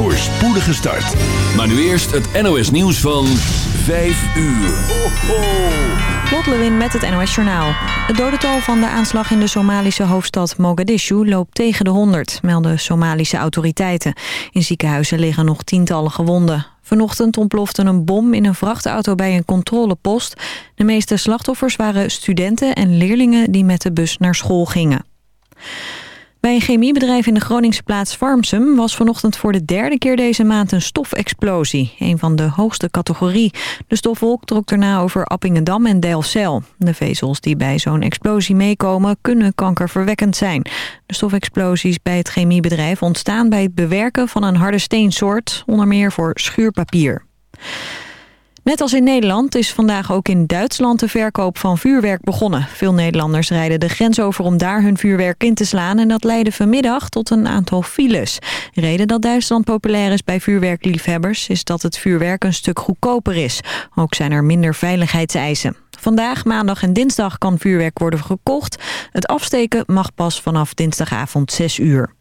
voor spoedige start. Maar nu eerst het NOS nieuws van 5 uur. Ho, ho. Lot Lewin met het NOS Journaal. Het dodental van de aanslag in de Somalische hoofdstad Mogadishu loopt tegen de 100, melden Somalische autoriteiten. In ziekenhuizen liggen nog tientallen gewonden. Vanochtend ontplofte een bom in een vrachtauto bij een controlepost. De meeste slachtoffers waren studenten en leerlingen die met de bus naar school gingen. Bij een chemiebedrijf in de Groningse plaats Farmsum was vanochtend voor de derde keer deze maand een stofexplosie. Een van de hoogste categorie. De stofwolk trok daarna over Appingedam en Delfzijl. De vezels die bij zo'n explosie meekomen kunnen kankerverwekkend zijn. De stofexplosies bij het chemiebedrijf ontstaan bij het bewerken van een harde steensoort, onder meer voor schuurpapier. Net als in Nederland is vandaag ook in Duitsland de verkoop van vuurwerk begonnen. Veel Nederlanders rijden de grens over om daar hun vuurwerk in te slaan... en dat leidde vanmiddag tot een aantal files. De reden dat Duitsland populair is bij vuurwerkliefhebbers... is dat het vuurwerk een stuk goedkoper is. Ook zijn er minder veiligheidseisen. Vandaag, maandag en dinsdag kan vuurwerk worden gekocht. Het afsteken mag pas vanaf dinsdagavond 6 uur.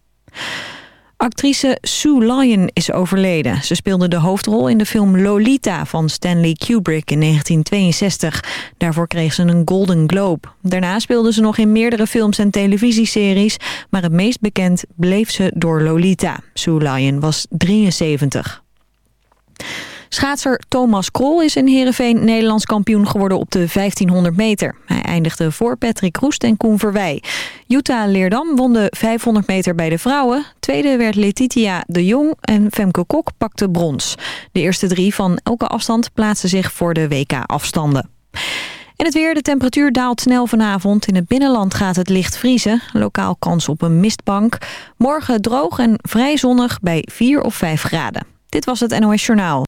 Actrice Sue Lyon is overleden. Ze speelde de hoofdrol in de film Lolita van Stanley Kubrick in 1962. Daarvoor kreeg ze een Golden Globe. Daarna speelde ze nog in meerdere films en televisieseries... maar het meest bekend bleef ze door Lolita. Sue Lyon was 73. Schaatser Thomas Krol is in Heerenveen Nederlands kampioen geworden op de 1500 meter. Hij eindigde voor Patrick Roest en Koen Verwij. Jutta Leerdam won de 500 meter bij de vrouwen. Tweede werd Letitia de Jong en Femke Kok pakte brons. De eerste drie van elke afstand plaatsen zich voor de WK-afstanden. En het weer, de temperatuur daalt snel vanavond. In het binnenland gaat het licht vriezen. Lokaal kans op een mistbank. Morgen droog en vrij zonnig bij 4 of 5 graden. Dit was het NOS Journaal.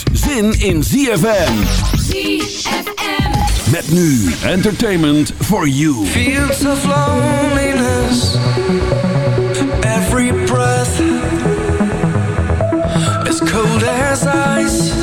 zin in ZFM. ZFM. Met nu entertainment for you. Fields of loneliness. Every breath is cold as ice.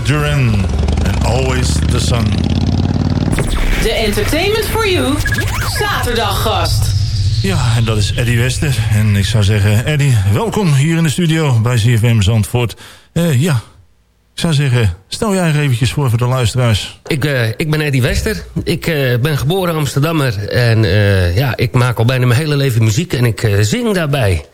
Duran. And Always the Sun. De Entertainment for You zaterdaggast. Ja, en dat is Eddie Wester. En ik zou zeggen, Eddie, welkom hier in de studio bij CFM Zandvoort. Eh, ja, ik zou zeggen, stel jij eventjes voor voor de luisteraars. Ik, eh, ik ben Eddie Wester. Ik eh, ben geboren Amsterdammer. En eh, ja, ik maak al bijna mijn hele leven muziek en ik eh, zing daarbij.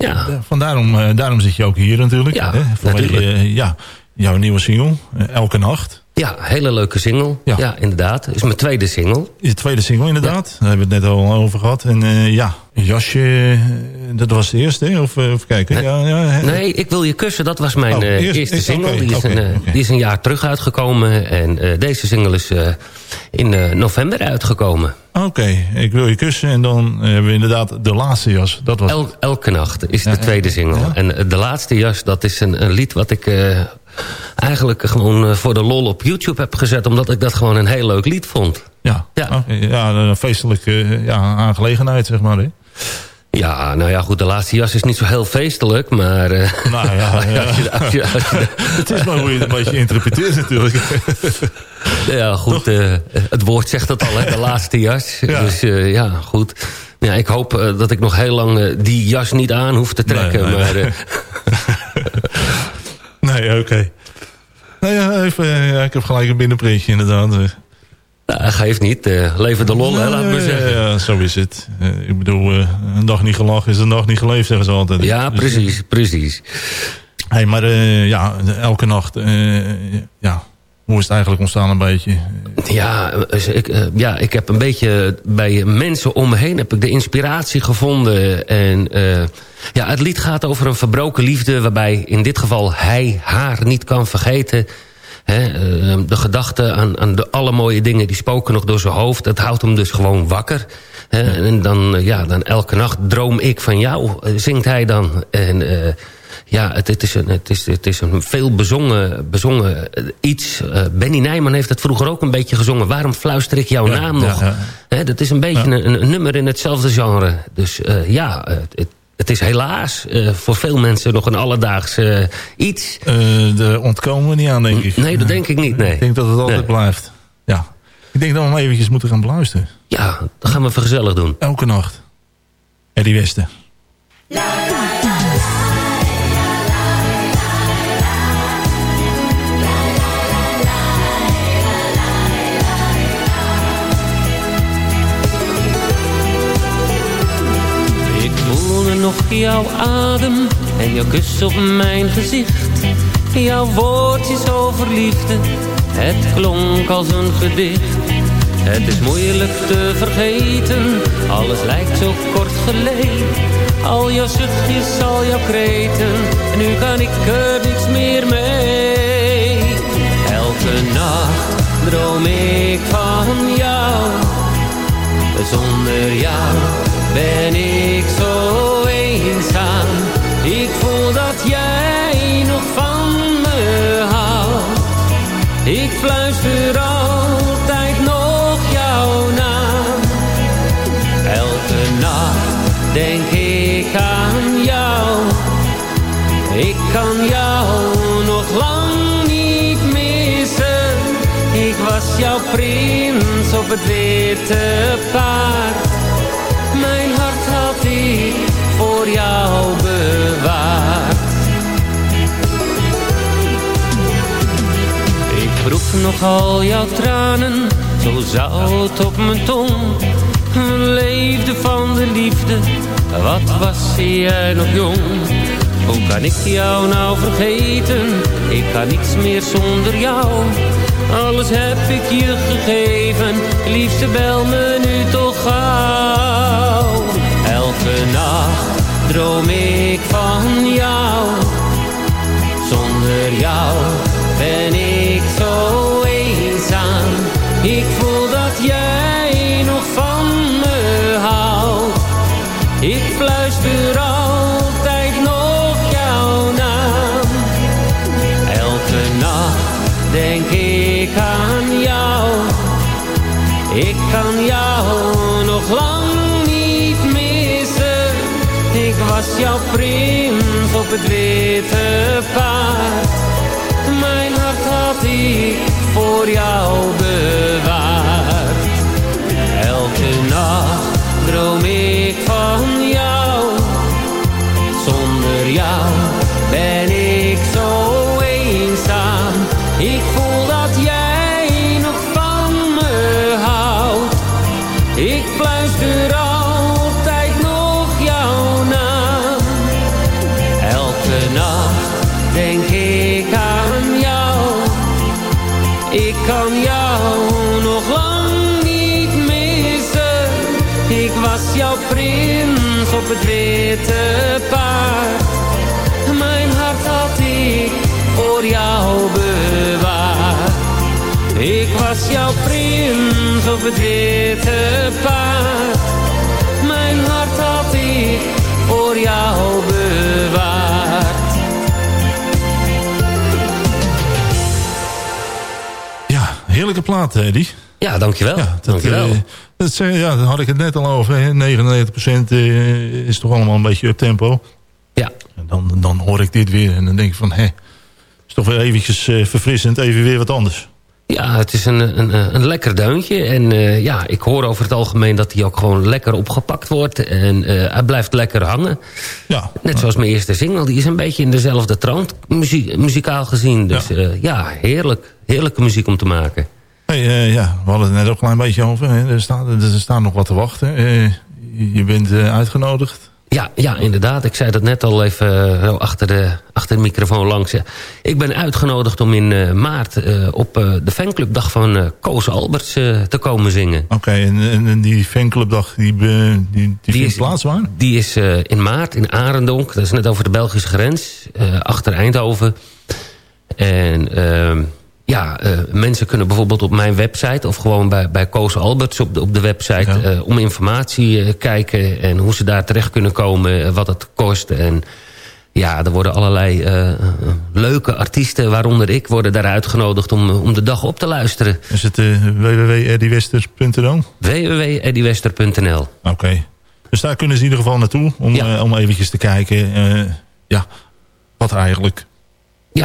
Ja. Ja. ja. Eh, Van daarom, eh, daarom zit je ook hier natuurlijk. Ja, hè, natuurlijk. eh, ja, jouw nieuwe single, Elke Nacht. Ja, hele leuke single. Ja, inderdaad. Is mijn tweede single. Je tweede single inderdaad. Daar hebben we het net al over gehad. En ja, Jasje, dat was de eerste, hè? Of, even kijken. Ja, ja, hè? Nee, Ik wil je kussen, dat was mijn Oh, eerst- eerste eerst- single. die, is een, oké. die is een jaar terug uitgekomen. En deze single is in november uitgekomen. Oké, ik wil je kussen. En dan hebben we inderdaad de laatste jas. Dat was El- elke nacht is de Ja, tweede single. ja. En eh, de laatste jas, dat is een, een lied wat ik eh, eigenlijk gewoon eh, voor de lol op YouTube heb gezet. Omdat ik dat gewoon een heel leuk lied vond. Ja, Ja. Ja een feestelijke eh, ja, aangelegenheid, zeg maar. Hè? Ja, nou ja, goed, de laatste jas is niet zo heel feestelijk, maar... eh, Nou ja, ja. als je- als je- als je- het is maar hoe je het een beetje interpreteert natuurlijk. Ja, goed, eh, het woord zegt het al, hè, de laatste jas. Ja. Dus eh, ja, goed. Ja, ik hoop dat ik nog heel lang die jas niet aan hoef te trekken. Nee, nee, maar nee. oké. Nou ja, even, ja, ik heb gelijk een binnenprintje inderdaad. Nou, geeft niet. eh, leven de lol, hè, laat me ja, zeggen. Ja, zo is het. Eh, ik bedoel, eh, een dag niet gelachen is een dag niet geleefd, zeggen ze altijd. Ja, Dus, precies, precies. Hey, maar ja, elke nacht, ja, hoe is het eigenlijk ontstaan een beetje? Ja, dus ik, ja, ik heb een beetje bij mensen om me heen heb ik de inspiratie gevonden. En ja, het lied gaat over een verbroken liefde... waarbij in dit geval hij haar niet kan vergeten... Eh, de gedachte aan, aan de alle mooie dingen die spoken nog door zijn hoofd... dat houdt hem dus gewoon wakker. En dan, eh, ja, dan elke nacht droom ik van jou, eh, zingt hij dan. En ja, het, het, is een, het, is, het is een veel bezongen, bezongen iets. Benny Nijman heeft het vroeger ook een beetje gezongen. Waarom fluister ik jouw Ja, naam nog? ja. Dat is een beetje een, een nummer in hetzelfde genre. Dus ja, het, het is helaas eh, voor veel mensen nog een alledaags eh, iets. Eh daar ontkomen we niet aan, denk ik. Nee, dat denk ik niet, nee. Ik denk dat het altijd Nee. blijft. Ja. Ik denk dat we hem eventjes moeten gaan beluisteren. Ja, dat gaan we gezellig doen. Elke nacht. Eddie Westen. Ik nog jouw adem en jouw kus op mijn gezicht. Jouw woordjes over liefde, het klonk als een gedicht. Het is moeilijk te vergeten, alles lijkt zo kort geleden. Al jouw zuchtjes, al jouw kreten, en nu kan ik er niks meer mee. Elke nacht droom ik van jou. Zonder jou ben ik zo Ik voel dat jij nog van me houdt. Ik fluister altijd nog jouw naam. Elke nacht denk ik aan jou. Ik kan jou nog lang niet missen. Ik was jouw prins op het witte paard. Voor jou bewaard. Ik proef nog al jouw tranen, zo zout op mijn tong. Leefde van de liefde, wat was jij nog jong? Hoe kan ik jou nou vergeten? Ik kan niets meer zonder jou. Alles heb ik je gegeven, liefste bel me nu toch droom ik van jou. Zonder jou ben ik zo eenzaam. Ik voel dat jij nog van me houdt. Ik fluister altijd nog jouw naam. Elke nacht denk ik aan jou. Ik kan jou nog lang was jouw op het witte paard. Mijn hart had ik voor jou bewaard. Elke nacht droom ik van jou. Zonder jou ben ik zo eenzaam. Ik het witte paard. Mijn hart had ik voor jou bewaard. Ik was jouw prins op het witte paard. Mijn hart had ik voor jou bewaard. Ja, heerlijke plaat, Eddie. Ja, dankjewel. Ja, dat, dankjewel. eh, dat, ja, daar had ik het net al over. hè. 99% eh, is toch allemaal een beetje up tempo. Ja. En dan, dan hoor ik dit weer en dan denk ik van... Hé, is toch weer eventjes eh, verfrissend, even weer wat anders. Ja, het is een, een, een lekker deuntje. En ja, ik hoor over het algemeen dat hij ook gewoon lekker opgepakt wordt. En eh, hij blijft lekker hangen. Ja. Net zoals mijn eerste single. Die is een beetje in dezelfde trant muzikaal gezien. Dus ja, ja heerlijk. Heerlijke muziek om te maken. Hey, eh, ja, we hadden het net ook een klein beetje over. Hè. Er, staat, er staat nog wat te wachten. Eh, je bent eh, uitgenodigd. Ja, ja, inderdaad. Ik zei dat net al even achter, de, achter de microfoon langs. Ik ben uitgenodigd om in maart op de fanclubdag van Koos Alberts te komen zingen. Oké, en, en, en die fanclubdag, die, die, die, vindt is- plaats waar? Die is in maart in Arendonk. Dat is net over de Belgische grens. achter Eindhoven. En ehm, ja, eh, mensen kunnen bijvoorbeeld op mijn website... of gewoon bij, bij Koos Alberts op de, op de website... eh, om informatie eh, kijken en hoe ze daar terecht kunnen komen... wat het kost en... Ja, er worden allerlei leuke artiesten, waaronder ik, worden daar uitgenodigd om, om de dag op te luisteren. Is het www.eddiewesters.nl? www.eddiewester.nl Oké. Dus daar kunnen ze in ieder geval naartoe om, om eventjes te kijken ja, wat eigenlijk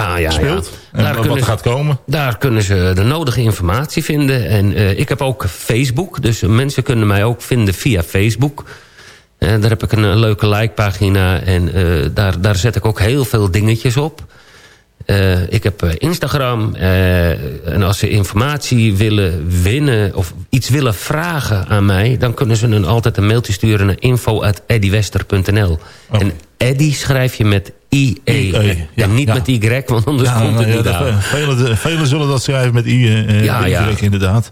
ja, ja, speelt. Ja. En Daar wat ze- gaat komen. Daar kunnen ze de nodige informatie vinden. En eh, ik heb ook Facebook. Dus mensen kunnen mij ook vinden via Facebook. Eh, daar heb ik een, een leuke likepagina. En eh, daar, daar zet ik ook heel veel dingetjes op. Eh, ik heb eh, Instagram. eh, en als ze informatie willen winnen... of iets willen vragen aan mij... dan kunnen ze dan altijd een mailtje sturen naar info.eddywester.nl. En Eddy schrijf je met IE. En niet met Y, want anders komt het nou niet aan. Velen, zullen dat schrijven met I. eh, ja. inderdaad.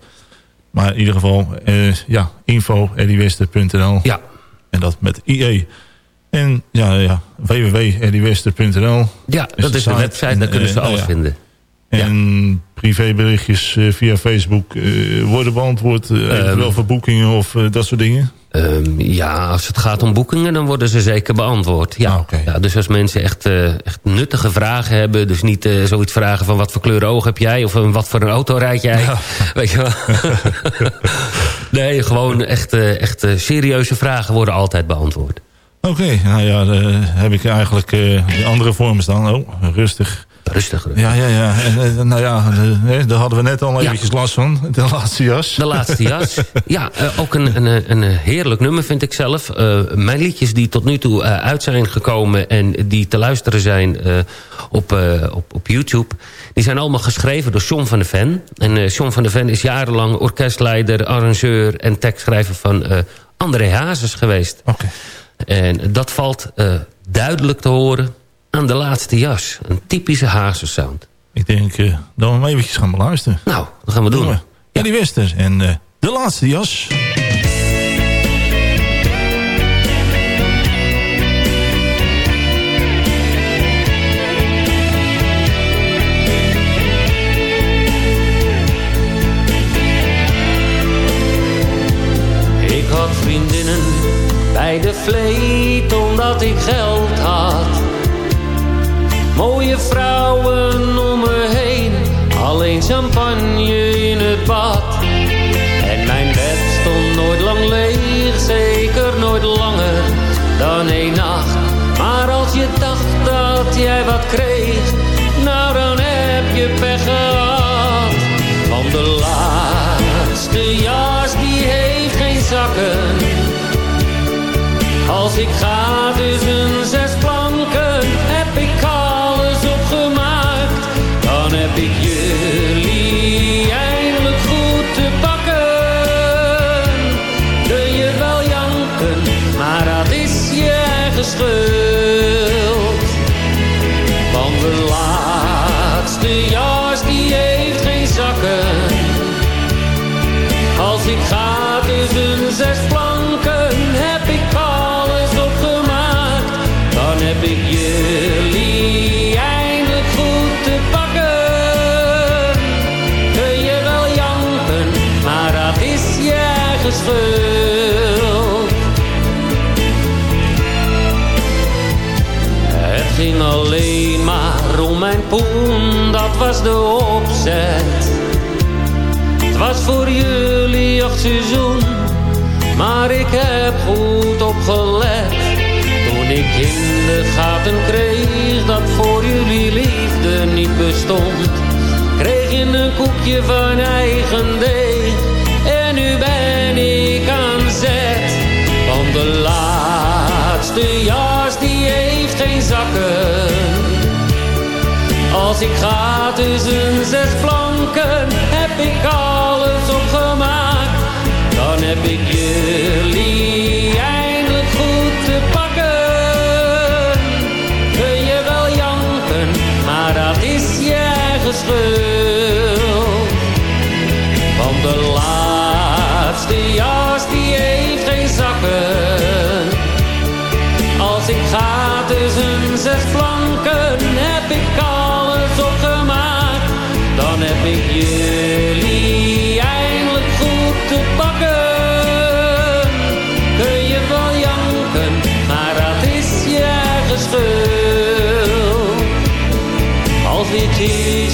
Maar in ieder geval, eh, ja, info.eddiewester.nl. Ja. En dat met IE. En ja, ja www.eddiewester.nl. Ja, dat is de website, daar kunnen ze Eh, alles nou ja. vinden. En privéberichtjes eh, via Facebook eh, worden beantwoord. eh, eventueel voor boekingen of dat soort dingen. Ehm, ja, als het gaat om boekingen, dan worden ze zeker beantwoord. Ja. ja dus als mensen echt, echt nuttige vragen hebben... dus niet zoiets vragen van wat voor kleur oog heb jij... of wat voor een auto rijd jij, weet je wel. nee, gewoon echt, echt serieuze vragen worden altijd beantwoord. Oké, nou ja, dan heb ik eigenlijk die andere vormen staan. Oh, rustig. Rustig. Ja, ja, ja. En, eh, nou ja, eh, daar hadden we net al eventjes last van. De laatste jas. De laatste jas. Ja, eh, ook een, een, een heerlijk nummer vind ik zelf. Eh, mijn liedjes die tot nu toe eh, uit zijn gekomen... en die te luisteren zijn eh, op, eh, op, op YouTube... die zijn allemaal geschreven door John van de Ven. En eh John van de Ven is jarenlang orkestleider, arrangeur... en tekstschrijver van eh, André Hazes geweest. Oké. En dat valt eh, duidelijk te horen aan de laatste jas. Een typische Hazes sound. Ik denk eh, dat we hem eventjes gaan beluisteren. Nou, dat gaan we doen. Ja, die Wester. En eh, de laatste jas. Ik had vriendinnen bij de vleet omdat ik geld. Mooie vrouwen om me heen, alleen champagne in het bad. En mijn bed stond nooit lang leeg, zeker nooit langer dan één nacht. dat jij wat kreeg, nou dan heb je pech gehad. Want de laatste jas die heeft geen zakken. Als ik ga zes dat was de opzet. Het was voor jullie jachtseizoen, maar ik heb goed opgelet. Toen ik in de gaten kreeg dat voor jullie liefde niet bestond. Kreeg je een koekje van eigen deeg Als ik ga tussen zes planken,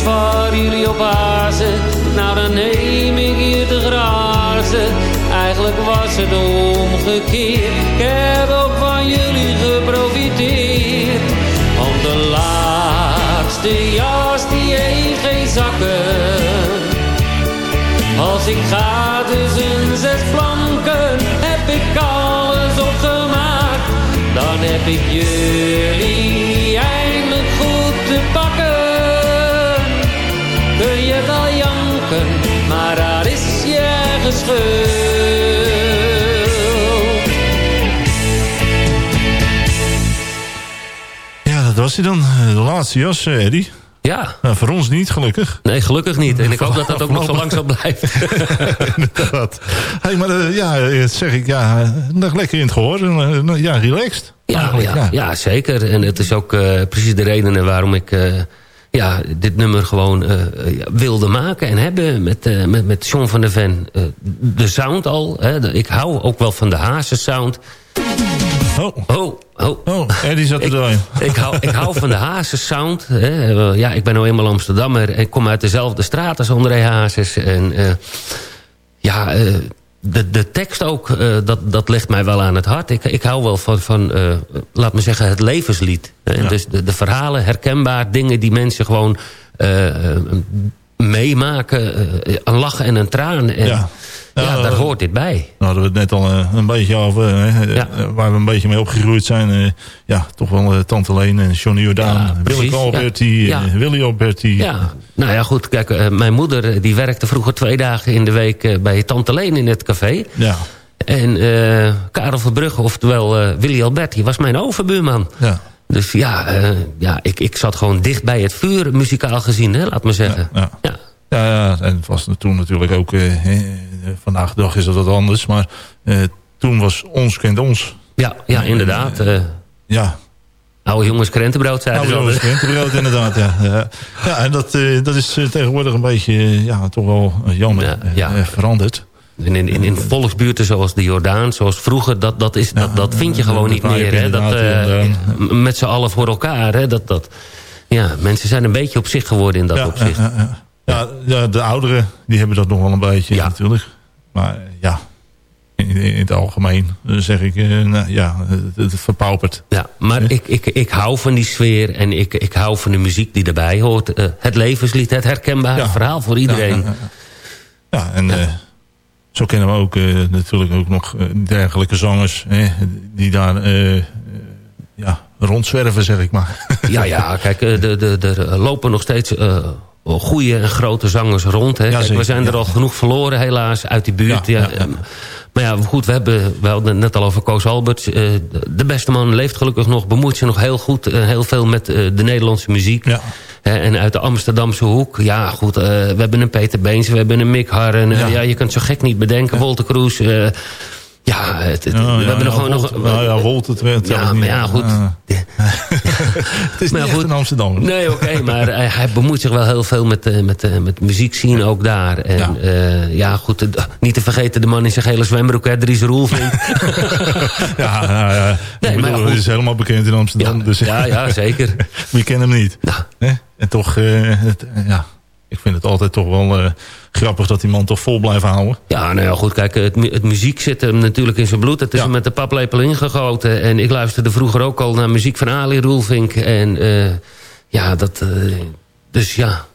waar jullie op azen, nou dan neem ik hier te grazen. Eigenlijk was het omgekeerd, ik heb ook van jullie geprofiteerd. Want de laatste jas die heeft geen zakken. Als ik ga tussen zes planken, heb ik alles opgemaakt. Dan heb ik jullie je wel janken, maar dat is je eigen schuld. Ja, dat was hij dan. De laatste jas, eh, Eddie. Ja. Nou, voor ons niet, gelukkig. Nee, gelukkig niet. En ik hoop dat dat ook nog zo lang zal blijven. Inderdaad. Hey, maar eh, ja, zeg ik, ja, eh, nog lekker in het gehoor. Eh, ja, relaxed. Ja, ja, ja, zeker. En het is ook eh, precies de reden waarom ik eh, ja, dit nummer gewoon eh, ja, wilde maken en hebben met, eh, met, met John van der Ven. Eh, de sound al. Hè, ik hou ook wel van de Hazen sound. Oh. Oh, oh. Oh, Eddie zat er doorheen. Ik hou, ik hou van de Hazen sound. Hè. Eh, Ja, ik ben nou eenmaal Amsterdammer. En ik kom uit dezelfde straat als André Hazes. En eh, ja, eh, de, de tekst ook, eh, dat, dat ligt mij wel aan het hart. Ik, ik hou wel van, van eh, laat me zeggen, het levenslied. En Dus de, de verhalen, herkenbaar, dingen die mensen gewoon eh, eh, meemaken. eh, een lach en een traan. En, ja. Ja, daar eh, hoort dit bij. Nou, hadden we het net al eh, een beetje over. eh, Waar we een beetje mee opgegroeid zijn. ja, toch wel Tante Leen en Johnny Jordaan. Willy precies, Alberti, ja. Willy Alberti. Ja, nou ja, goed. Kijk, mijn moeder die werkte vroeger twee dagen in de week bij Tante Leen in het café. Ja. En eh, Karel Verbrugge, oftewel eh, Willy Alberti, was mijn overbuurman. Ja. Dus ja, ja ik, ik zat gewoon dicht bij het vuur, muzikaal gezien, hè, laat me zeggen. Ja. Ja, ja, en het was toen natuurlijk ook... eh, vandaag de dag is dat wat anders. Maar eh, toen was ons kent ons. Ja, ja inderdaad. eh, ja. Oude jongens krentenbrood, zeiden Nou, ze jongens, krentenbrood inderdaad, ja. Ja, ja en dat, dat is tegenwoordig een beetje, ja, toch wel jammer ja. veranderd. In, in, in, volksbuurten zoals de Jordaan, zoals vroeger, dat, dat, is, dat, dat vind je gewoon niet meer. Hè? Dat, inderdaad inderdaad. met z'n allen voor elkaar. Hè? Dat, dat, ja, mensen zijn een beetje op zich geworden in dat ja, opzicht. Ja, de ouderen, die hebben dat nog wel een beetje natuurlijk. Maar eh, ja. in, in het algemeen dan zeg ik, eh, nou, ja, het, het verpaupert. Ja, maar ik, ik, ik hou van die sfeer en ik, ik hou van de muziek die erbij hoort. Eh, het levenslied, het herkenbare verhaal voor iedereen. Ja, en eh, zo kennen we ook eh, natuurlijk ook nog eh, dergelijke zangers hè, die daar eh, eh, ja, rondzwerven, zeg ik maar. Ja, ja, kijk, eh, de, de, de, er lopen nog steeds eh goede en grote zangers rond. Hè. We zijn er al genoeg verloren helaas uit die buurt. Ja, ehm, Maar ja, goed, we, hebben, we hadden het net al over Koos Alberts. Eh, de- beste man leeft gelukkig nog, bemoeit zich nog heel goed. eh, heel veel met eh, de Nederlandse muziek. En uit de Amsterdamse hoek. Ja, goed, eh, we hebben een Peter Beens, we hebben een Mick Harren. eh, ja. je kunt zo gek niet bedenken. Wolter Kroes. Eh, ja, het, het- we ja, hebben ja, nog gewoon nog... Nou ja, Wolt, het werd- Ja, maar ja, goed. het is Maar niet goed. in Amsterdam. Nee, oké, maar hij, hij bemoeit zich wel heel veel met, eh, met, eh, met muziek zien ook daar. En ja, ja goed, eh, niet te vergeten de man in zijn gele zwembroek, hè, Dries Roelvink. Ja, ja, ja. Nee, maar bedoel, goed. hij is helemaal bekend in Amsterdam. dus, ja, ja, zeker. Wie kent hem niet? Hè? En toch, eh, het, eh, ja, ik vind het altijd toch wel eh, grappig dat die man toch vol blijft houden. Ja, nou ja, goed, kijk, het, mu- het muziek zit hem natuurlijk in zijn bloed. Het is hem met de paplepel ingegoten. En ik luisterde vroeger ook al naar muziek van Ali Roelvink. En eh, ja, dat... eh, dus ja...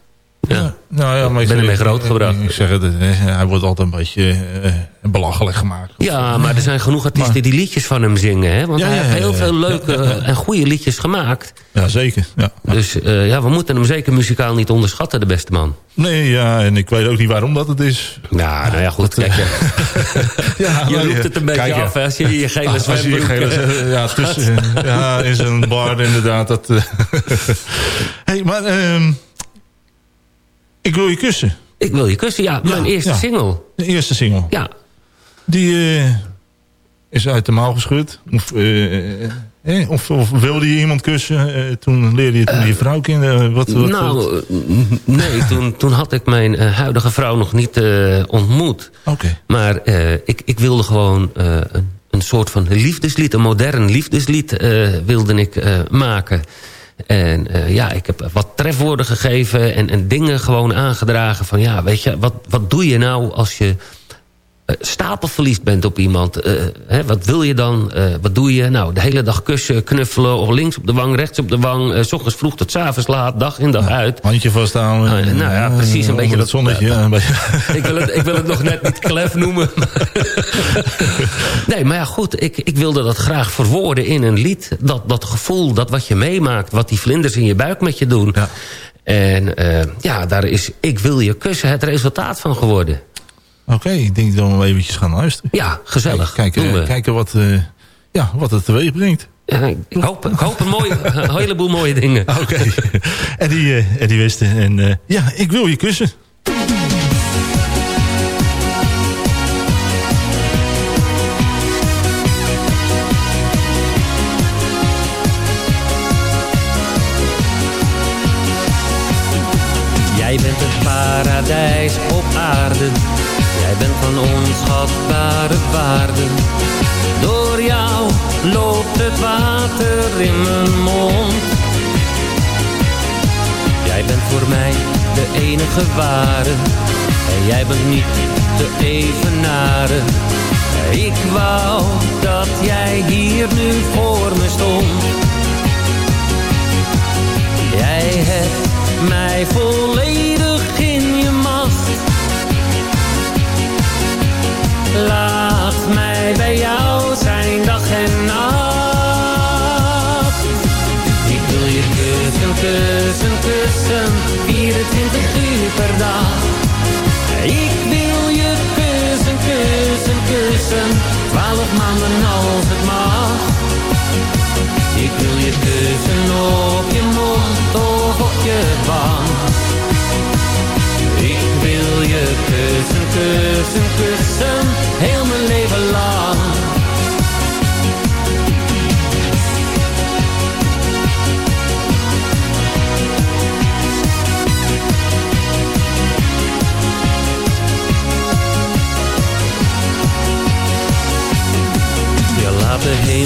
ja. Nou ja, maar ik ben ermee grootgebracht. Ik zeg het, eh, hij wordt altijd een beetje eh, belachelijk gemaakt. Ja, maar er zijn genoeg artiesten die liedjes van hem zingen. Hè? Want Ja, hij ja, heeft heel veel leuke en goede liedjes gemaakt. Ja, zeker. Ja. Dus eh, ja, we moeten hem zeker muzikaal niet onderschatten, de beste man. Nee, ja, en ik weet ook niet waarom dat het is. Ja, nou ja, goed, kijk. Ja. Ja, je nee, roept het een beetje kijk, af, hè, als je je gele zwembroek... gele ja, tussen, ja, in zijn bar inderdaad. Dat, hey, maar ehm, ik wil je kussen. Ik wil je kussen, ja. Mijn eerste ja. single. De eerste single. Ja. Die eh, is uit de mouw geschud. Of, eh, eh, of, of wilde je iemand kussen? eh, toen leerde je toen je vrouw kende. Wat, wat, nou, wat? eh, nee, toen, toen had ik mijn eh, huidige vrouw nog niet eh, ontmoet. Oké. Maar eh, ik, ik wilde gewoon eh, een, een soort van liefdeslied, een modern liefdeslied eh, wilde ik eh, maken. En eh, ja, ik heb wat trefwoorden gegeven en, en dingen gewoon aangedragen van ja, weet je, wat, wat doe je nou als je stapelverliefd bent op iemand. eh, hè, wat wil je dan? Eh, wat doe je? Nou, de hele dag kussen, knuffelen. Of links op de wang, rechts op de wang. eh, s ochtends vroeg tot 's avonds laat, dag in dag uit. Handje vasthouden. nou ja, precies, een beetje dat zonnetje. ik, wil het, ik wil het nog net niet klef noemen. nee, maar ja, goed. Ik, ik wilde dat graag verwoorden in een lied. Dat, dat gevoel, dat wat je meemaakt. Wat die vlinders in je buik met je doen. En eh, ja, daar is Ik wil je kussen het resultaat van geworden. Oké, ik denk dat we wel eventjes gaan luisteren. Ja, gezellig. Kijken, we. kijken, kijken wat, eh, ja, wat het teweeg brengt. Ja, ik, hoop, ik hoop een, mooie, een heleboel mooie dingen. Oké. Eddie, eh, Eddie Westen. En eh, ja, ik wil je kussen. Jij bent het paradijs op aarde. Jij bent van onschatbare waarde. Door jou loopt het water in mijn mond. Jij bent voor mij de enige ware. En jij bent niet te evenaren. Ik wou dat jij hier nu voor me stond. Jij hebt mij volledig Laat mij bij jou zijn dag en nacht. Ik wil je kussen, kussen, kussen, 24 uur per dag. Ik wil je kussen, kussen, kussen, 12 maanden als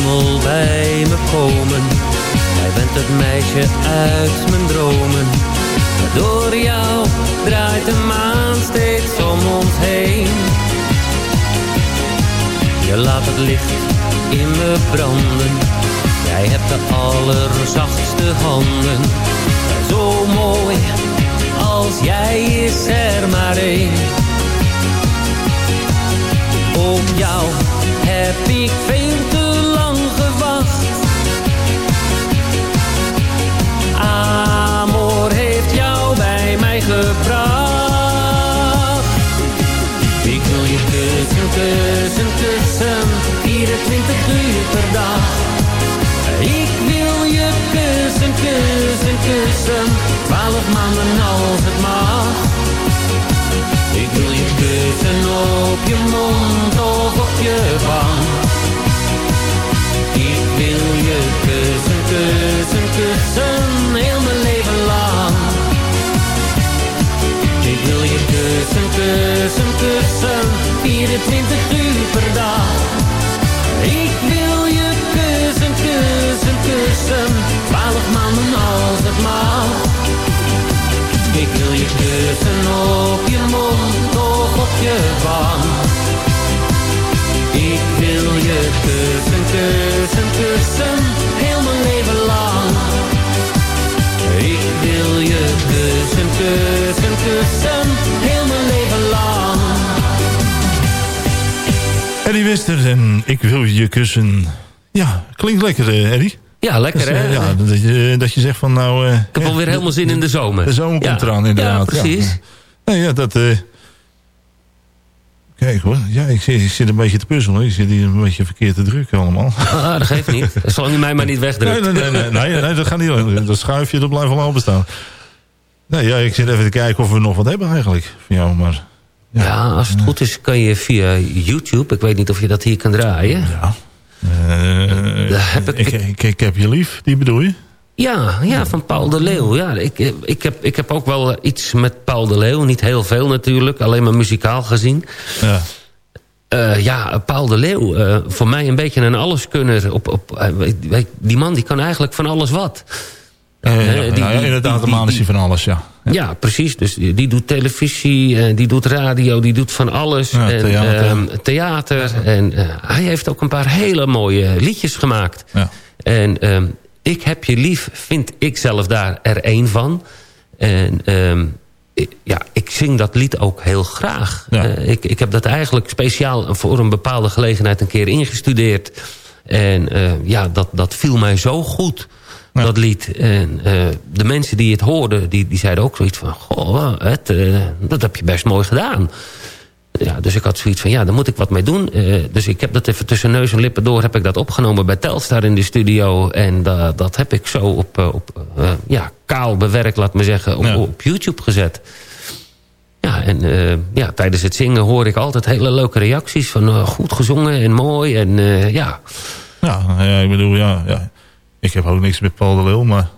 hemel bij me komen. Jij bent het meisje uit mijn dromen. Door jou draait de maan steeds om ons heen. Je laat het licht in me branden. Jij hebt de allerzachtste handen. Zo mooi als jij is er maar één. Op jou heb ik veel Ik wil je kussen, kussen, kussen, 24 uur per dag. Ik wil je kussen, kussen, kussen, 12 maanden als het mag. Ik wil je kussen op je mond of op je wang. 24 uur je kussen. Ja, klinkt lekker, eh, Eddie. Ja, lekker Dus, eh, hè? ja, dat, je, dat je zegt van nou... eh, Ik heb eh, alweer helemaal zin in de zomer. De zomer komt Ja. eraan inderdaad. Ja, precies. Nee, ja, dat... eh, Kijk hoor, ja, ik zit, ik zit een beetje te puzzelen. Ik zit hier een beetje verkeerd te drukken allemaal. Ah, dat geeft niet. Zolang je mij maar niet Nee, wegdrukt. nee, nee, nee, nee, nee, dat gaat niet. Dat schuifje, dat blijft wel openstaan. Nee, ja, ik zit even te kijken of we nog wat hebben eigenlijk van jou, maar... Ja, als het goed is kan je via YouTube... Ik weet niet of je dat hier kan draaien. Ja. ik, ik, ik, heb je lief, die bedoel je? Ja, ja, van Paul de Leeuw. Ja, ik, ik, heb, ik heb ook wel eh, iets met Paul de Leeuw. Niet heel veel natuurlijk, alleen maar muzikaal gezien. Ja. Eh, ja, Paul de Leeuw, eh, voor mij een beetje een alleskunner. Op, op, eh, die man die kan eigenlijk van alles wat. Eh, ja, die- ja, die- inderdaad, de man is hij van alles, ja. Ja, precies. Dus die, die doet televisie, die doet radio, die doet van alles. Ja, en, theater. ehm, theater. En eh, hij heeft ook een paar hele mooie liedjes gemaakt. Ja. En ehm, Ik heb je lief, vind ik zelf daar er één van. En ehm, ik, ja, ik zing dat lied ook heel graag. Eh, ik, ik heb dat eigenlijk speciaal voor een bepaalde gelegenheid een keer ingestudeerd. En ja, dat, dat viel mij zo goed dat lied. En eh, de mensen die het hoorden, die, die zeiden ook zoiets van... Goh, het, eh, dat heb je best mooi gedaan. Ja, dus ik had zoiets van, ja, daar moet ik wat mee doen. Eh, dus ik heb dat even tussen neus en lippen door... heb ik dat opgenomen bij Telstar in de studio. En da- dat heb ik zo op, op ja, kaal bewerkt, laat me zeggen, op, op YouTube gezet. Ja, en ja, tijdens het zingen hoor ik altijd hele leuke reacties... van goed gezongen en mooi en ja... Ja, ja, ik bedoel, ja, ja. Ik heb ook niks met Paul de Leeuw, maar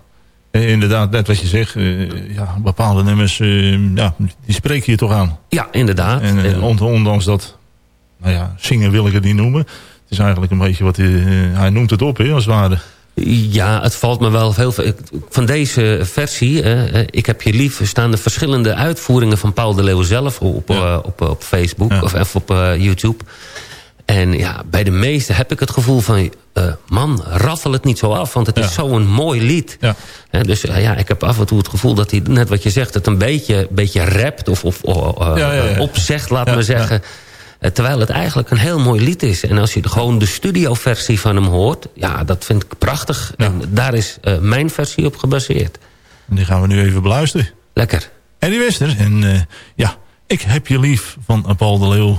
eh, inderdaad, net wat je zegt, eh, ja, bepaalde nummers, eh, ja, die spreken je toch aan. Ja, inderdaad. En, eh, ondanks dat, nou ja, zingen wil ik het niet noemen. Het is eigenlijk een beetje wat hij, hij noemt het op, hè, als het ware. Ja, het valt me wel veel... ik- Van deze versie, Ik heb je lief... staan er verschillende uitvoeringen van Paul de Leeuw zelf... op, op, op Facebook of even op eh, YouTube. En ja, bij de meeste heb ik het gevoel van... eh, man, raffel het niet zo af, want het is zo'n mooi lied. Hè, dus eh, ja, ik heb af en toe het gevoel dat hij, net wat je zegt... het een beetje, beetje rapt of, of eh, Ja, ja, ja. opzegt, laat Ja, maar zeggen... Terwijl het eigenlijk een heel mooi lied is. En als je de- gewoon de studioversie van hem hoort... ja, dat vind ik prachtig. En daar is mijn versie op gebaseerd. En die gaan we nu even beluisteren. Lekker. Eddie Wester. En ja, ik heb je lief van Paul de Leeuw.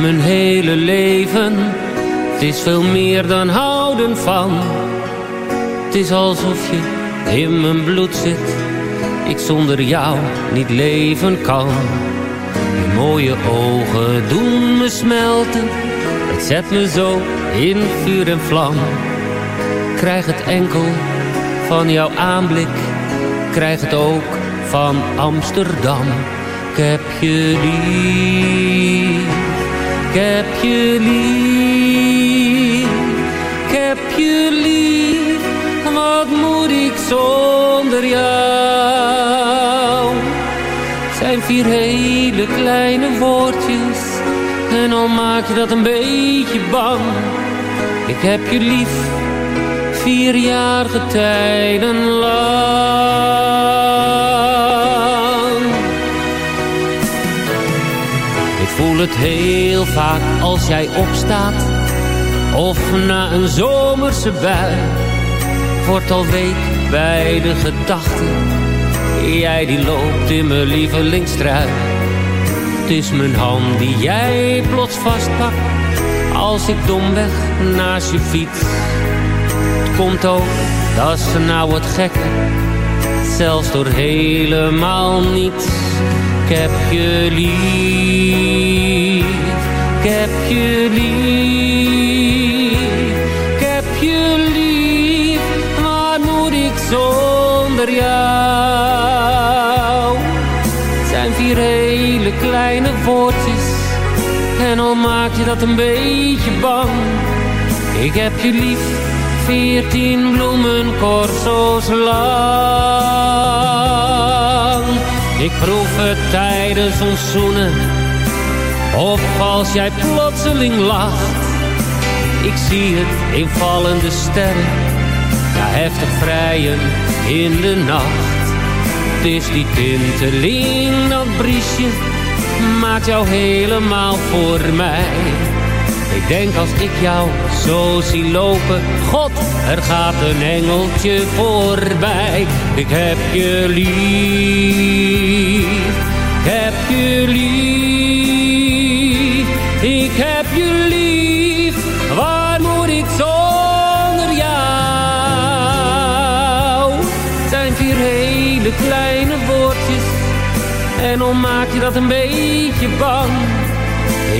mijn hele leven. Het is veel meer dan houden van. Het is alsof je in mijn bloed zit. ik zonder jou niet leven kan. Die mooie ogen doen me smelten, het zet me zo in vuur en vlam. Krijg het enkel van jouw aanblik, krijg het ook van Amsterdam. Ik heb je lief, ik heb je lief, ik heb je lief. Wat moet ik zonder jou? Het zijn vier hele kleine woordjes en al maak je dat een beetje bang. Ik heb je lief, vier jaar getijden lang. Voel het heel vaak als jij opstaat. Of na een zomerse bui. Wordt al week bij de gedachte. Jij die loopt in mijn lievelingstrui. Het is mijn hand die jij plots vastpakt. Als ik domweg naast je fiets. Het komt ook, dat is nou het gekke. Zelfs door helemaal niets. Ik heb je lief, ik heb je lief, ik heb je lief. Wat moet ik zonder jou? Het zijn vier hele kleine woordjes. En al maak je dat een beetje bang. Ik heb je lief, veertien bloemencorso's lang. Ik proef het tijdens ons zoenen. Of als jij plotseling lacht. Ik zie het in vallende sterren. Ja, heftig vrijen in de nacht. Het is die tinteling, dat briesje. Maakt jou helemaal voor mij. Ik denk als ik jou zo zie lopen, God, er gaat een engeltje voorbij. Ik heb je lief, ik heb je lief, ik heb je lief. Waar moet ik zonder jou? Het zijn vier hele kleine woordjes en al maak je dat een beetje bang.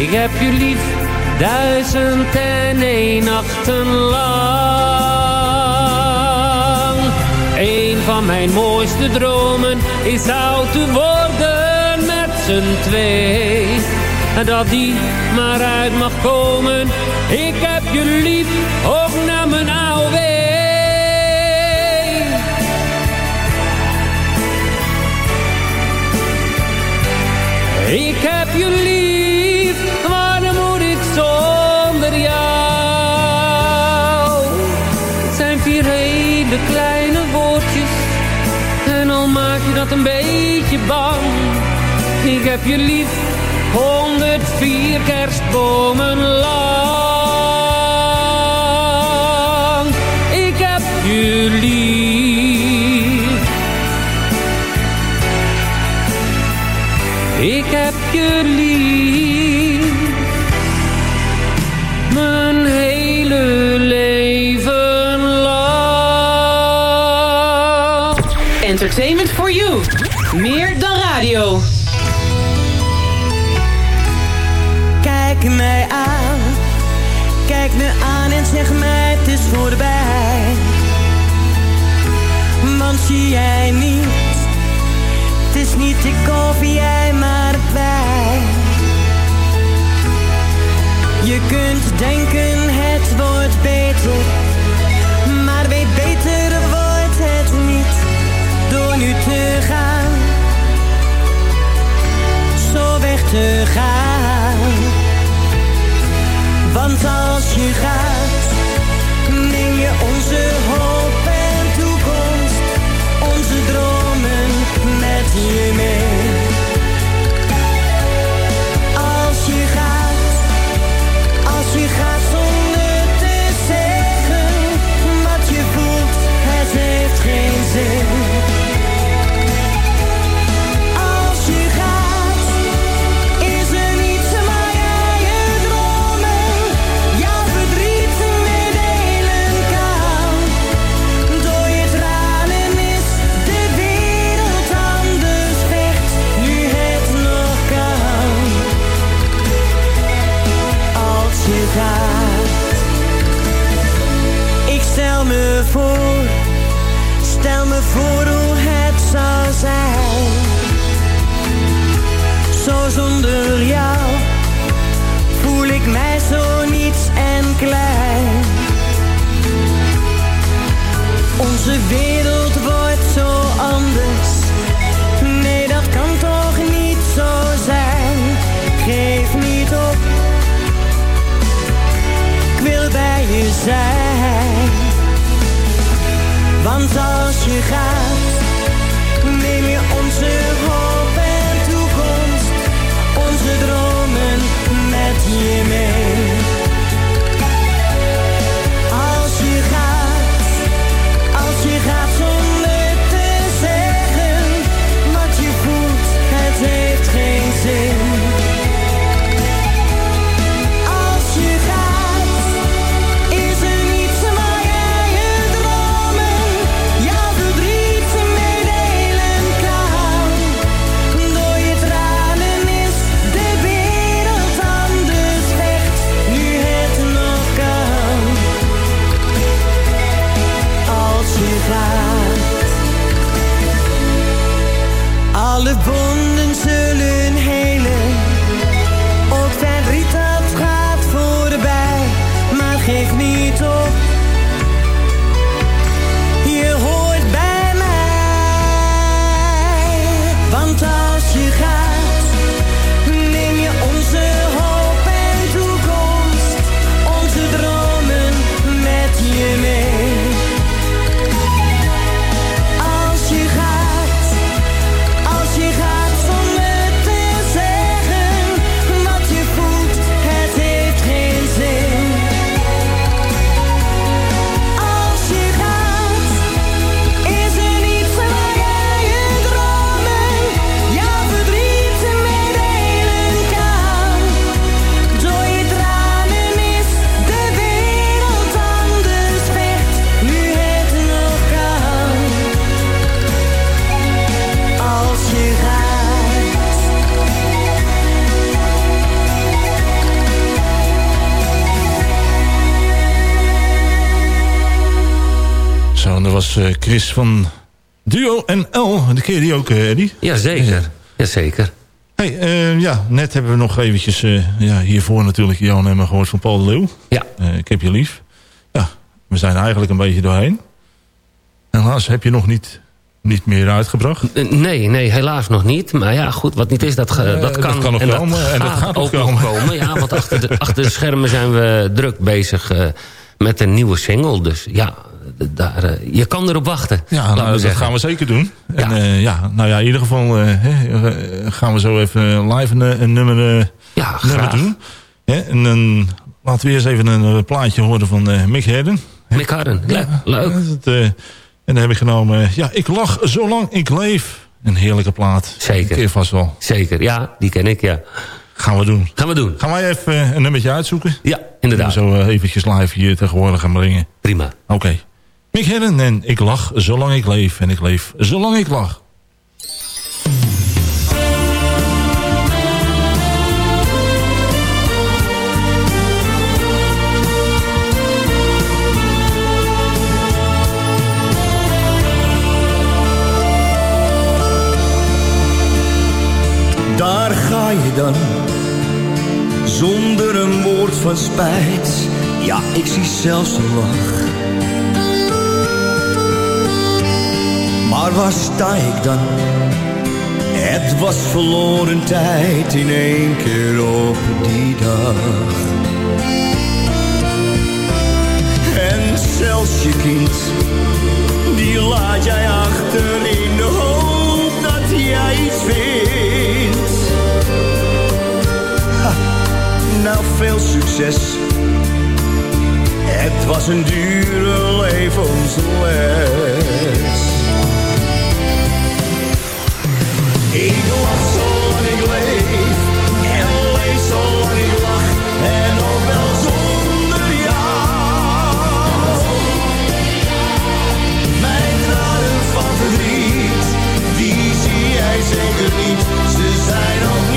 Ik heb je lief duizend en één nachten lang. Een van mijn mooiste dromen is oud te worden met z'n twee. En dat die maar uit mag komen. Ik heb je lief, ook naar mijn oude Ik heb je lief, een beetje bang. Ik heb je lief, 104 kerstbomen lang. Ik heb je lief. Ik heb je lief. Radio. Kijk mij aan, kijk me aan en zeg mij het is voorbij. Want zie jij niet, het is niet ik of jij maar wij. Je kunt denken het wordt beter, te gaan. Want als je gaat, neem je onze hoop Onze was eh, Chris van Duo en L. Die ken je die ook, eh, Eddie? Jazeker, jazeker. Hey, eh, ja, net hebben we nog eventjes... ja, hiervoor natuurlijk Jan hebben gehoord van Paul de Leeuw. Ja. Ik heb je lief. Ja, we zijn eigenlijk een beetje doorheen. Helaas heb je nog niet, niet meer uitgebracht. Nee, nee, helaas nog niet. Maar ja, goed, wat niet is, dat, ge- Eh, dat dat kan. kan nog en komen, dat en dat gaat, ook komen. komen. Ja, want achter de, achter de schermen zijn we druk bezig met een nieuwe single. Dus ja, daar, eh, je kan erop wachten. Ja, nou, dat gaan we zeker doen. En eh, ja, nou ja, in ieder geval eh, gaan we zo even live een, een nummer, Ja, nummer doen. En dan laten we eerst even een plaatje horen van Mick Herden. Mick Harden, leuk. leuk. Ja, eh, en dan heb ik genomen, ja, ik lach zolang ik leef. Een heerlijke plaat. Zeker. Je vast wel. Zeker, ja, die ken ik, ja. Gaan we doen. Gaan we doen. Gaan wij even een nummertje uitzoeken? Ja, inderdaad. En zo eventjes live hier tegenwoordig gaan brengen. Prima. Oké. Mick Herden en ik lach zolang ik leef. En ik leef zolang ik lach. Daar ga je dan, zonder een woord van spijt. Ja, ik zie zelfs een lach. Waar sta ik dan? Het was verloren tijd in één keer op die dag. En zelfs je kind, die laat jij achter in de hoop dat jij iets vindt. Ha, nou, veel succes. Het was een dure levensles. Ik lach zolang ik leef en leef zolang ik lach en ook wel zonder jou. Mijn tranen van verdriet, die zie jij zeker niet, ze zijn ook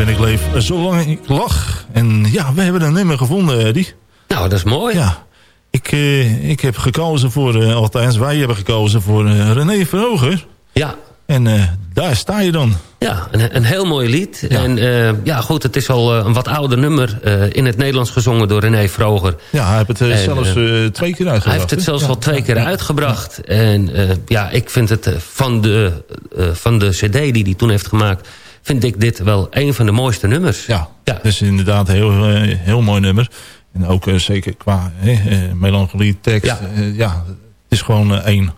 zolang ik leef en ik leef zolang ik lach. En ja, we hebben een nummer gevonden, Eddie. Nou, dat is mooi. Ja. Ik, eh, ik heb gekozen voor, eh, althans wij hebben gekozen voor eh, René Verhoger. Ja. En eh, daar sta je dan. Ja, een, een heel mooi lied. En eh, ja, goed, het is al eh, een wat ouder nummer. eh, in het Nederlands gezongen door René Vroger. Ja, hij heeft het eh, En, zelfs eh, eh, twee keer uitgebracht. Hij heeft het zelfs Ja. al twee keer Ja. uitgebracht. En eh, ja, ik vind het eh, van de, eh, van de cd die hij toen heeft gemaakt... vind ik dit wel een van de mooiste nummers. Ja, het is inderdaad een heel, eh, heel mooi nummer. En ook eh, zeker qua eh, melancholie, tekst. Ja. Het is gewoon één.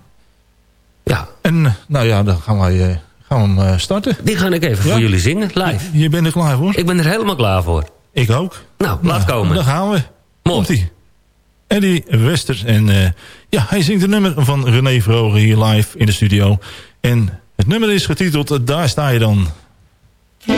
Ja. En nou ja, dan gaan wij gaan we hem starten. Die ga ik even Ja? voor jullie zingen, live. Je bent er klaar voor? Ik ben er helemaal klaar voor. Ik ook. Nou, laat komen. Dan gaan we. Mooi. Eddie Westers. En ja, hij zingt een nummer van René Vroger hier live in de studio. En het nummer is getiteld Daar sta je dan. Daar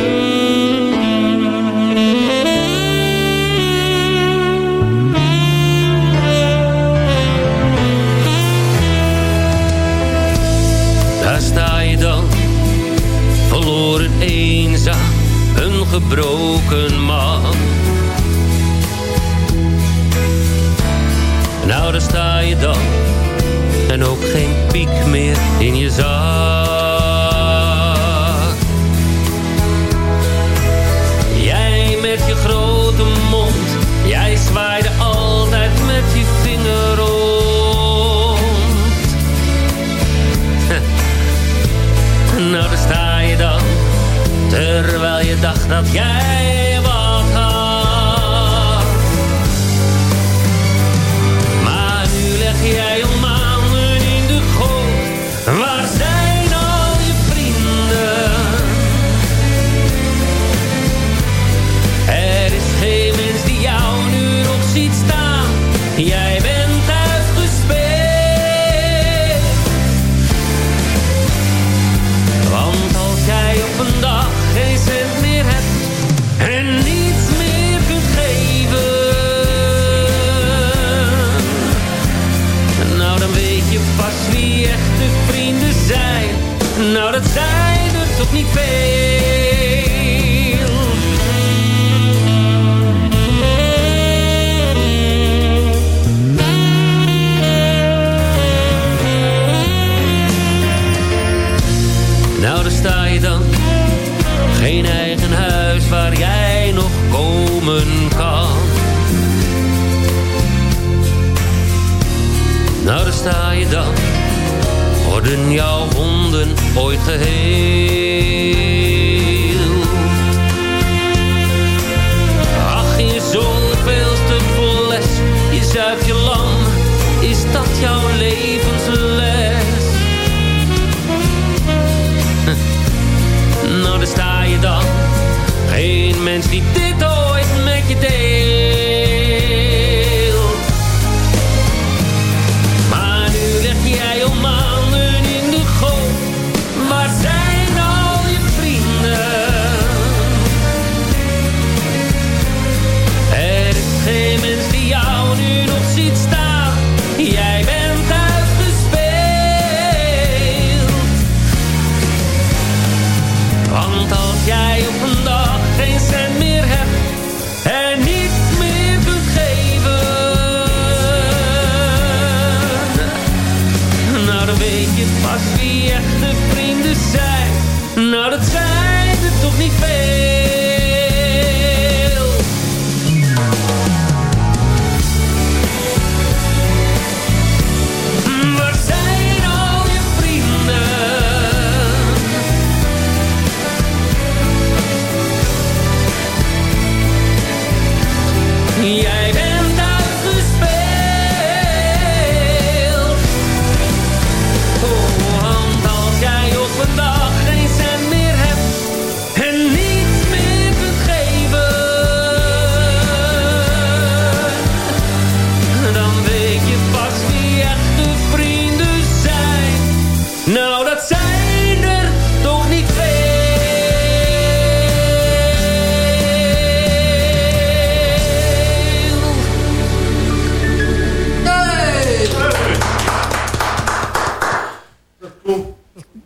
sta je dan, verloren eenzaam, een gebroken man. Nou, daar sta je dan, en ook geen piek meer in je zak. Jij Nou, daar sta je dan. Geen eigen huis waar jij nog komen kan. Nou, daar sta je dan. Worden jouw wonden ooit geheel? Mens die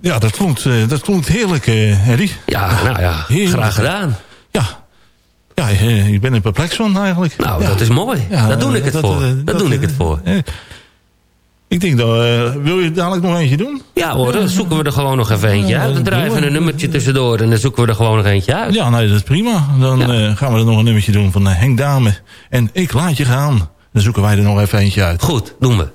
Ja, dat klonk, eh, dat klonk heerlijk, eh Eddie. Ja, nou ja, graag gedaan. Ja, ja eh, ik ben er perplex van eigenlijk. Nou, Ja. dat is mooi. Ja, Daar doe ik het dat, voor. dat, doe ik het voor. Ik denk dat... eh, wil je dadelijk nog eentje doen? Ja hoor, dan zoeken we er gewoon nog even eentje Ja, uit. Dan draaien we een nummertje tussendoor en dan zoeken we er gewoon nog eentje uit. Ja, nee, dat is prima. Dan gaan we er nog een nummertje doen van Henk Dame. En ik laat je gaan. Dan zoeken wij er nog even eentje uit. Goed, doen we.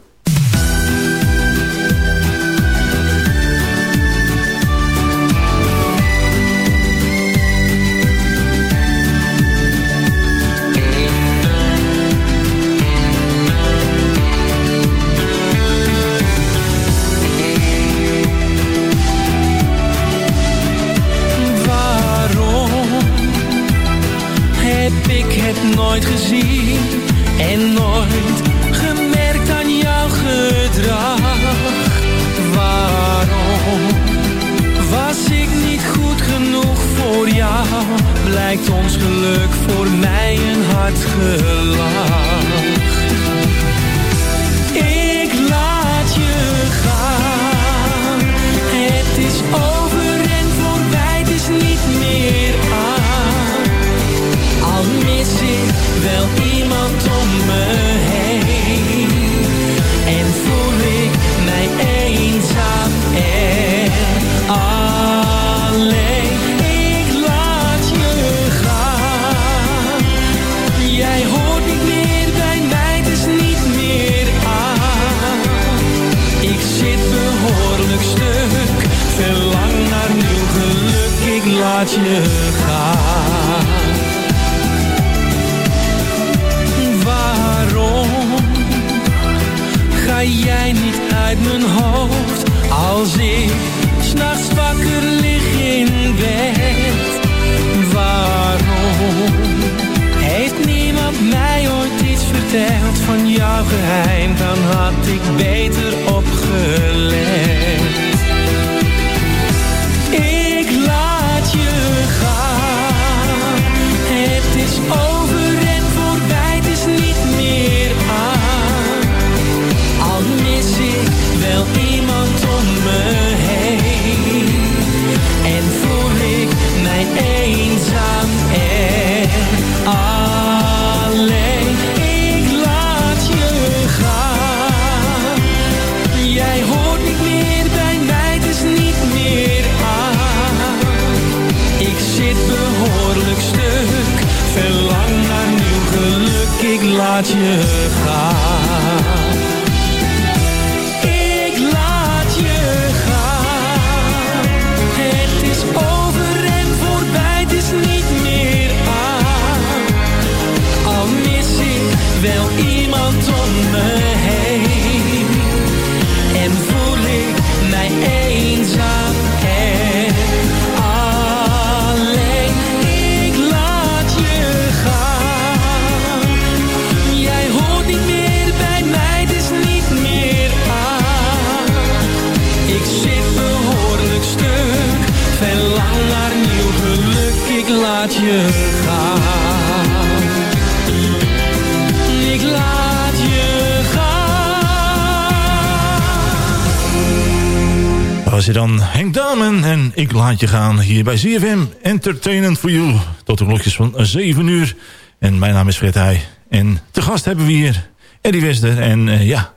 Je dan Henk Damen en ik laat je gaan hier bij ZFM Entertainment for You. Tot de klokjes van 7 uur. En mijn naam is Fred Heij. En te gast hebben we hier Eddie Wester. En eh, ja,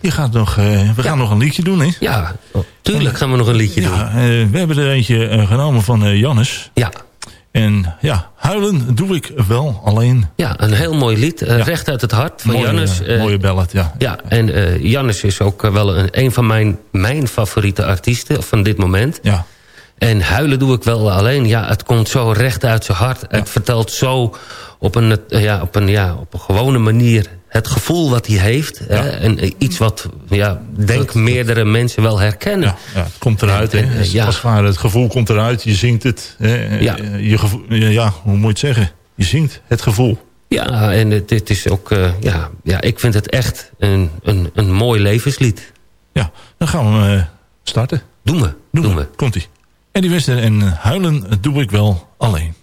je gaat nog, eh, we gaan nog een liedje doen, hè? Ja, tuurlijk gaan we nog een liedje doen. Eh, we hebben er eentje genomen van Jannes. Ja. En ja, huilen doe ik wel alleen. Ja, een heel mooi lied. eh, Recht uit het hart van Mooie, Jannes. eh, Eh, mooie ballad, ja. Ja, en eh Jannes is ook eh, wel een, een van mijn, mijn favoriete artiesten van dit moment. Ja. En huilen doe ik wel alleen. Ja, het komt zo recht uit zijn hart. Het vertelt zo op een, eh, ja, op, een, ja, op een gewone manier het gevoel wat hij heeft. Hè? En eh, iets wat, ja, denk meerdere mensen wel herkennen. Ja, ja, het komt eruit. En- hè. en, is ja. Als het ware, het gevoel komt eruit. Je zingt het. Hè. Ja. Je gevoel, ja, hoe moet je het zeggen? Je zingt het gevoel. Ja, en het, het is ook, eh, ja, ja, ik vind het echt een, een, een mooi levenslied. Ja, dan gaan we eh, starten. Doen we, doen, we. Komt-ie. Eddie Wester en eh, huilen doe ik wel alleen.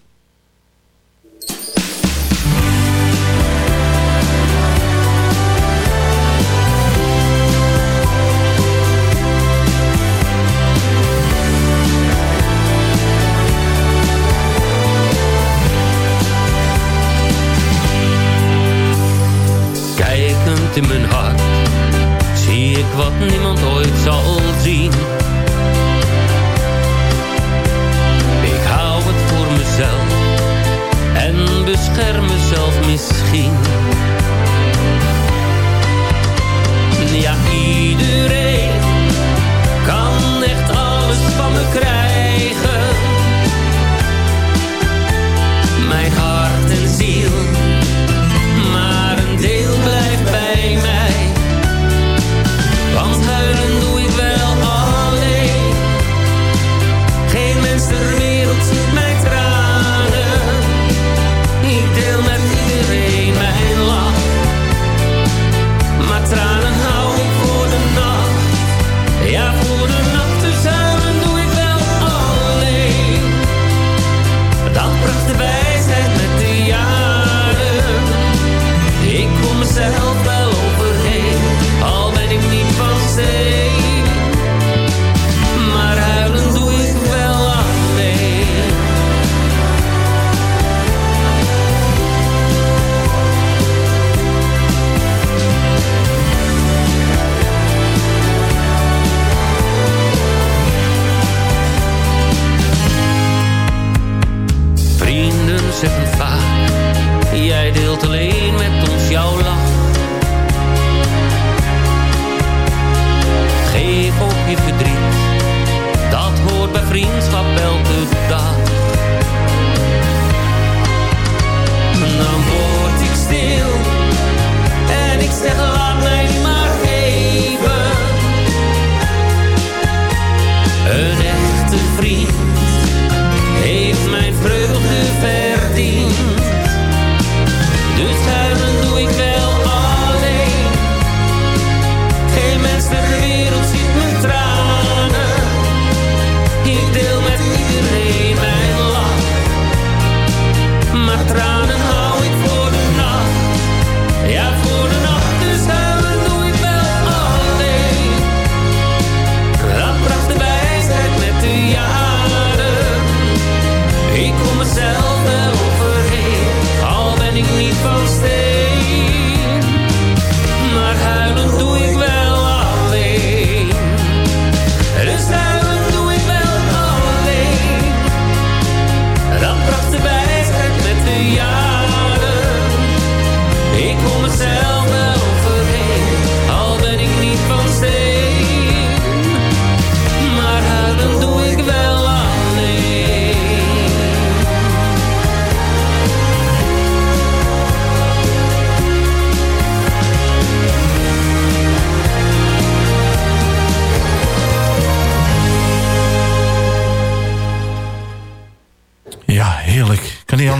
Huilen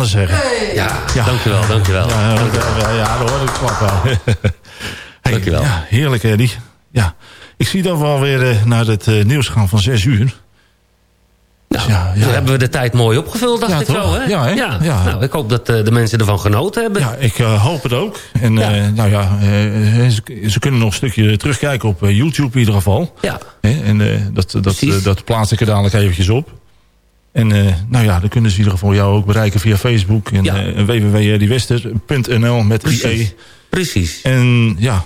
zeggen. Ja, dankjewel, dankjewel. Ja, ja, ja, ja, dat hoor ik klap wel. Hey, Dankjewel. Ja, heerlijk, Eddie. Ja, ik zie dat we alweer eh, naar het eh, nieuws gaan van zes uur. Nou, ja, ja. dan hebben we de tijd mooi opgevuld, dacht Ja, ik toch? zo. Hè? Ja, hè? Ja. Nou, ik hoop dat eh, de mensen ervan genoten hebben. Ja, ik hoop het ook. En eh, nou ja, eh, ze, ze kunnen nog een stukje terugkijken op YouTube in ieder geval. Ja. Hè, En eh, dat, dat, dat plaats ik er dadelijk eventjes op. En eh, nou ja, dan kunnen ze in ieder geval jou ook bereiken via Facebook. En Ja. eh, www.diewester.nl met IE. Precies. Precies. En ja,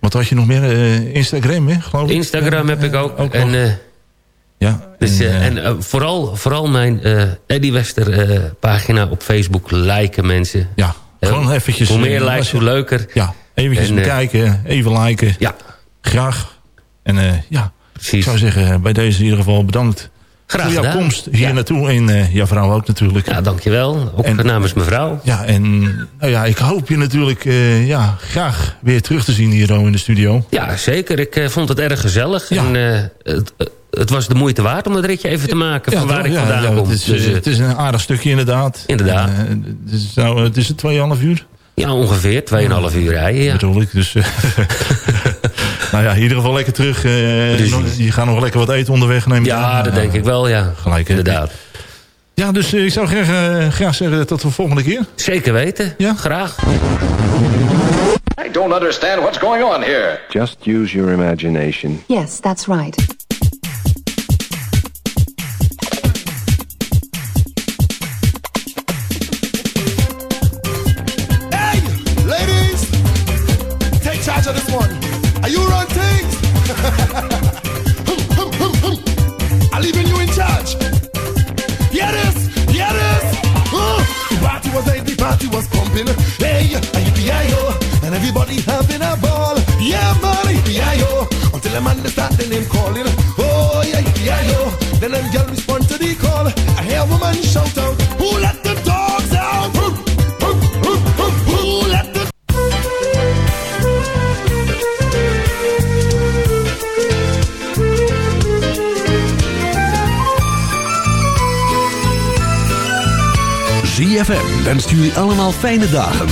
wat had je nog meer? Eh, Instagram, hè, geloof ik? Instagram heb ik ook. en, Ja, dus, en, en vooral, vooral mijn Eddie Wester pagina op Facebook liken mensen. Ja, gewoon eventjes... Hoe meer likes, hoe leuker. Ja, eventjes En, bekijken, even liken. Ja. Graag. En ja, Precies. ik zou zeggen, bij deze in ieder geval bedankt. Graag voor jouw komst hier Ja. naartoe. En eh, jouw vrouw ook natuurlijk. Ja, dankjewel. Ook En- namens mevrouw. Ja, en nou ja, ik hoop je natuurlijk eh, ja, graag weer terug te zien hier in de studio. Ja, zeker. Ik eh, vond het erg gezellig. Ja. En, het, het was de moeite waard om het ritje even te maken van waar toch? ik Ja, vandaan ja, kom. Het is, Dus, het is een aardig stukje inderdaad. Inderdaad. En, het is, nou, het is het 2,5 uur. ja, ongeveer 2,5 uur rijden. Ja. bedoel ik. Dus, nou ja, in ieder geval lekker terug. eh, je gaat nog lekker wat eten onderweg nemen. Ja, dat denk ik wel, ja. Gelijk? Inderdaad. Ja, dus eh, ik zou graag, eh, graag zeggen tot de volgende keer. Zeker weten. Ja. Graag. I don't understand what's going on here. Just use your imagination. Yes, that's right. Everybody having a ball. Yeah, money, yeah, yo. Until the man start the name calling. Oh, yeah, yeah, yo. Then them girl respond to the call. I hear a woman shout out, Who let the dogs out? Who, who, who, who, who let the ZFM wenst jullie allemaal fijne dagen.